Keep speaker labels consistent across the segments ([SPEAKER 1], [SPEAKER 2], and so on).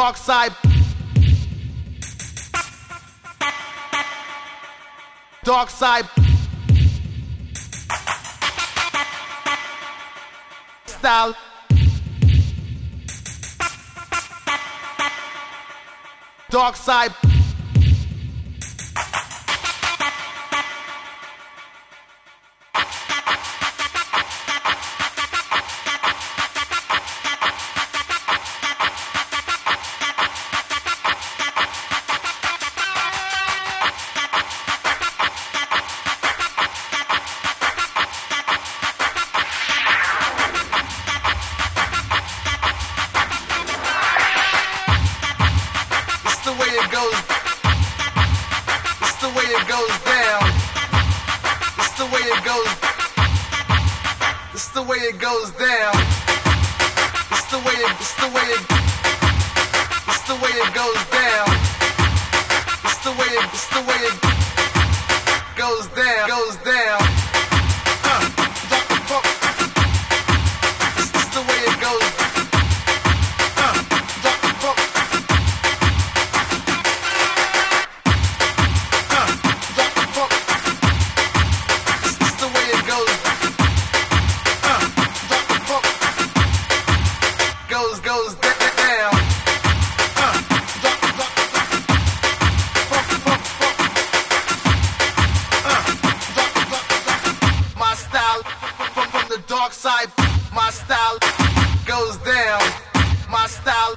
[SPEAKER 1] dark side. Dark side. Style. Dark side. It goes down. It's the way it goes. It's the way it goes down. It's the way it. It's the way it. It's the way it goes down. It's the way it. It's the way it goes down. Goes down. Uh, drop the funk. Dark side. My style goes down. My style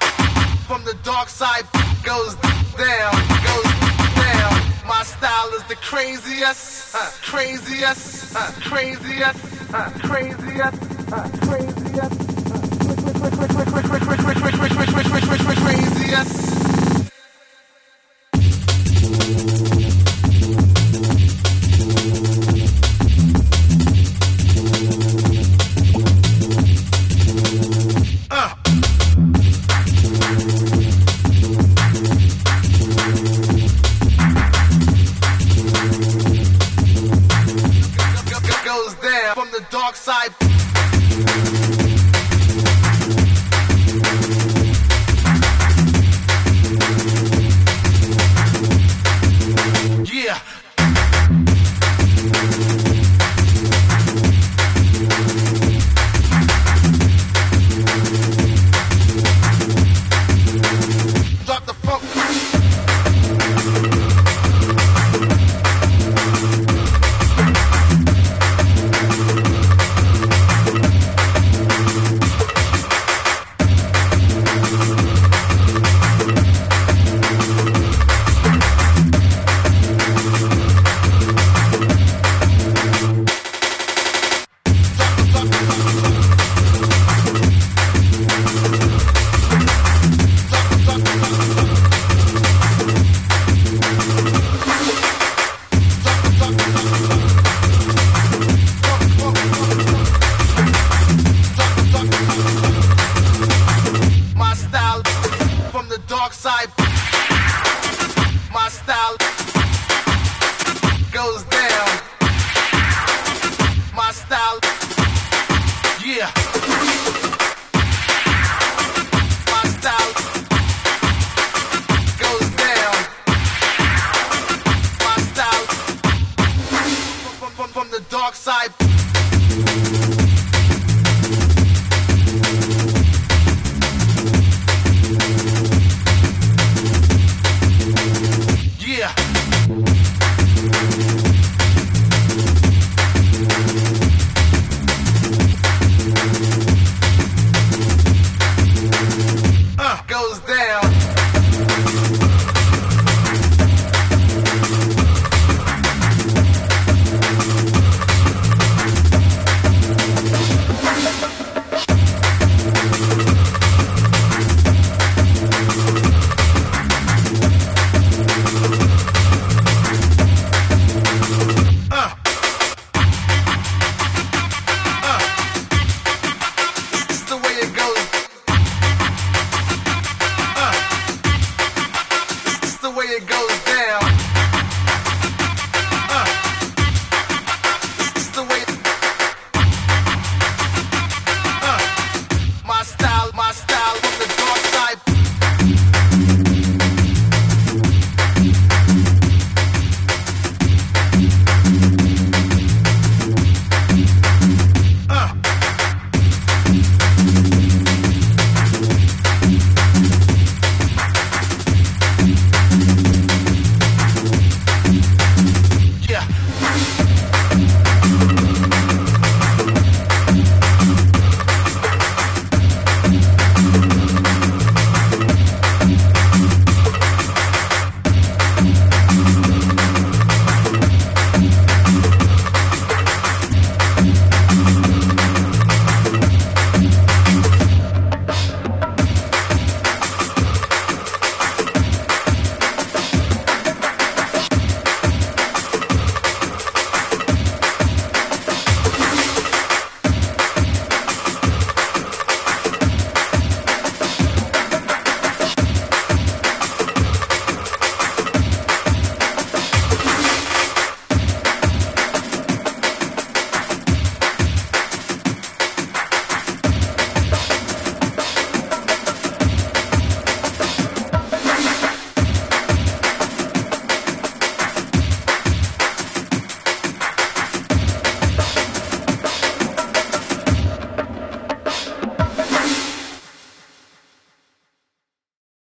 [SPEAKER 1] from the dark side goes down, goes down. My style is the craziest, uh, craziest, uh, craziest, uh, craziest, uh, craziest, uh, craziest. Side. side. My style goes down. My style, yeah. My style goes down. My style from the dark side.